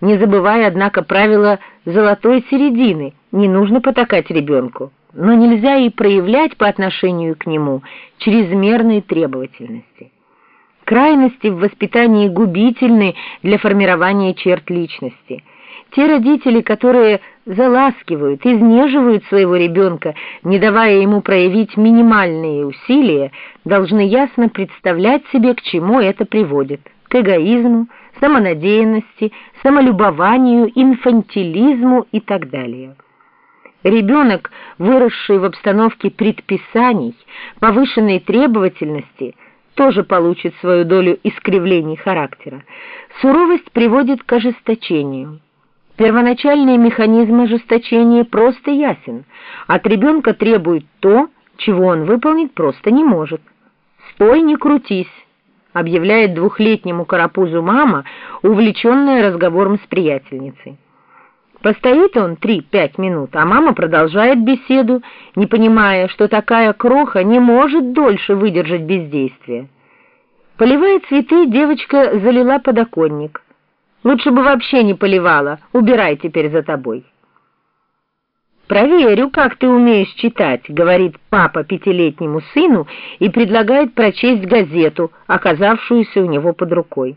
не забывая, однако, правила золотой середины. Не нужно потакать ребенку, но нельзя и проявлять по отношению к нему чрезмерной требовательности. Крайности в воспитании губительны для формирования черт личности. Те родители, которые заласкивают, изнеживают своего ребенка, не давая ему проявить минимальные усилия, должны ясно представлять себе, к чему это приводит – к эгоизму, самонадеянности, самолюбованию, инфантилизму и так далее. Ребенок, выросший в обстановке предписаний, повышенной требовательности, тоже получит свою долю искривлений характера. Суровость приводит к ожесточению. Первоначальный механизм ожесточения просто ясен. От ребенка требует то, чего он выполнить просто не может. «Стой, не крутись», объявляет двухлетнему карапузу мама, увлеченная разговором с приятельницей. Постоит он три-пять минут, а мама продолжает беседу, не понимая, что такая кроха не может дольше выдержать бездействие. Поливая цветы, девочка залила подоконник. Лучше бы вообще не поливала. Убирай теперь за тобой. «Проверю, как ты умеешь читать», — говорит папа пятилетнему сыну и предлагает прочесть газету, оказавшуюся у него под рукой.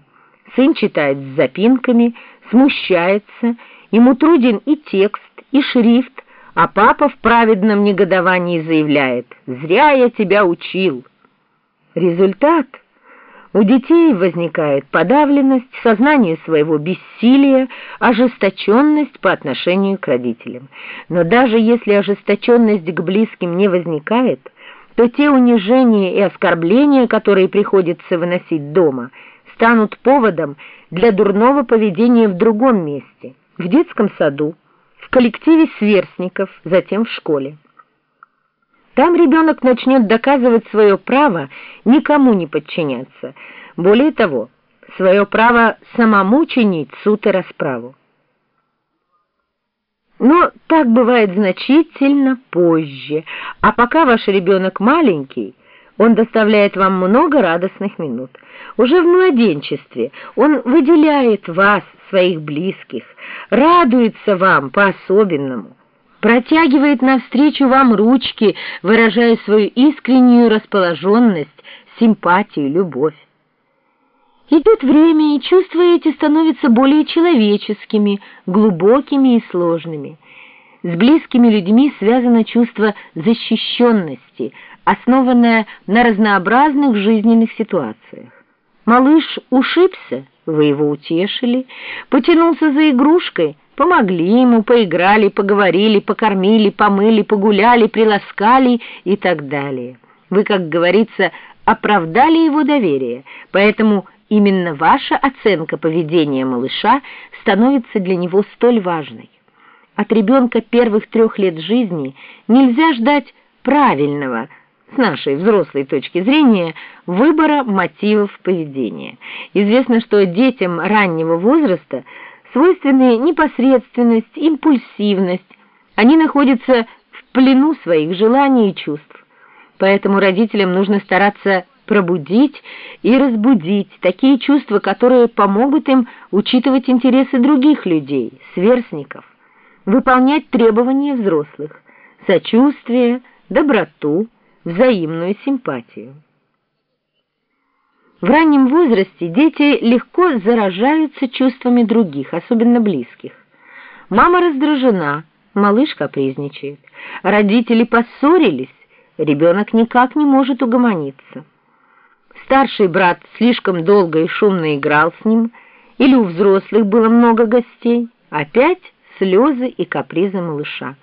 Сын читает с запинками, смущается, ему труден и текст, и шрифт, а папа в праведном негодовании заявляет «Зря я тебя учил». Результат — у детей возникает подавленность, сознание своего бессилия, ожесточенность по отношению к родителям. Но даже если ожесточенность к близким не возникает, то те унижения и оскорбления, которые приходится выносить дома, станут поводом для дурного поведения в другом месте, в детском саду, в коллективе сверстников, затем в школе. Там ребенок начнет доказывать свое право никому не подчиняться. Более того, свое право самому чинить суд и расправу. Но так бывает значительно позже, а пока ваш ребенок маленький, он доставляет вам много радостных минут. Уже в младенчестве он выделяет вас, своих близких, радуется вам по-особенному протягивает навстречу вам ручки, выражая свою искреннюю расположенность, симпатию, любовь. Идет время, и чувства эти становятся более человеческими, глубокими и сложными. С близкими людьми связано чувство защищенности, основанное на разнообразных жизненных ситуациях. Малыш ушибся, вы его утешили, потянулся за игрушкой — Помогли ему, поиграли, поговорили, покормили, помыли, погуляли, приласкали и так далее. Вы, как говорится, оправдали его доверие, поэтому именно ваша оценка поведения малыша становится для него столь важной. От ребенка первых трех лет жизни нельзя ждать правильного, с нашей взрослой точки зрения, выбора мотивов поведения. Известно, что детям раннего возраста – свойственны непосредственность, импульсивность. Они находятся в плену своих желаний и чувств. Поэтому родителям нужно стараться пробудить и разбудить такие чувства, которые помогут им учитывать интересы других людей, сверстников, выполнять требования взрослых, сочувствие, доброту, взаимную симпатию. В раннем возрасте дети легко заражаются чувствами других, особенно близких. Мама раздражена, малыш капризничает. Родители поссорились, ребенок никак не может угомониться. Старший брат слишком долго и шумно играл с ним, или у взрослых было много гостей. Опять слезы и капризы малыша.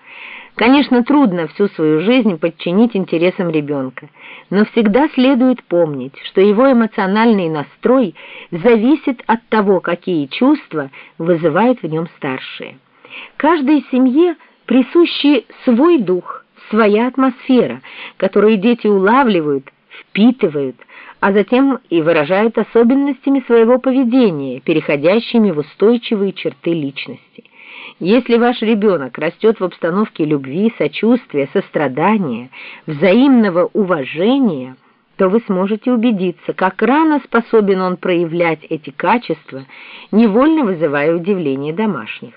Конечно, трудно всю свою жизнь подчинить интересам ребенка, но всегда следует помнить, что его эмоциональный настрой зависит от того, какие чувства вызывают в нем старшие. Каждой семье присущи свой дух, своя атмосфера, которую дети улавливают, впитывают, а затем и выражают особенностями своего поведения, переходящими в устойчивые черты личности. Если ваш ребенок растет в обстановке любви, сочувствия, сострадания, взаимного уважения, то вы сможете убедиться, как рано способен он проявлять эти качества, невольно вызывая удивление домашних.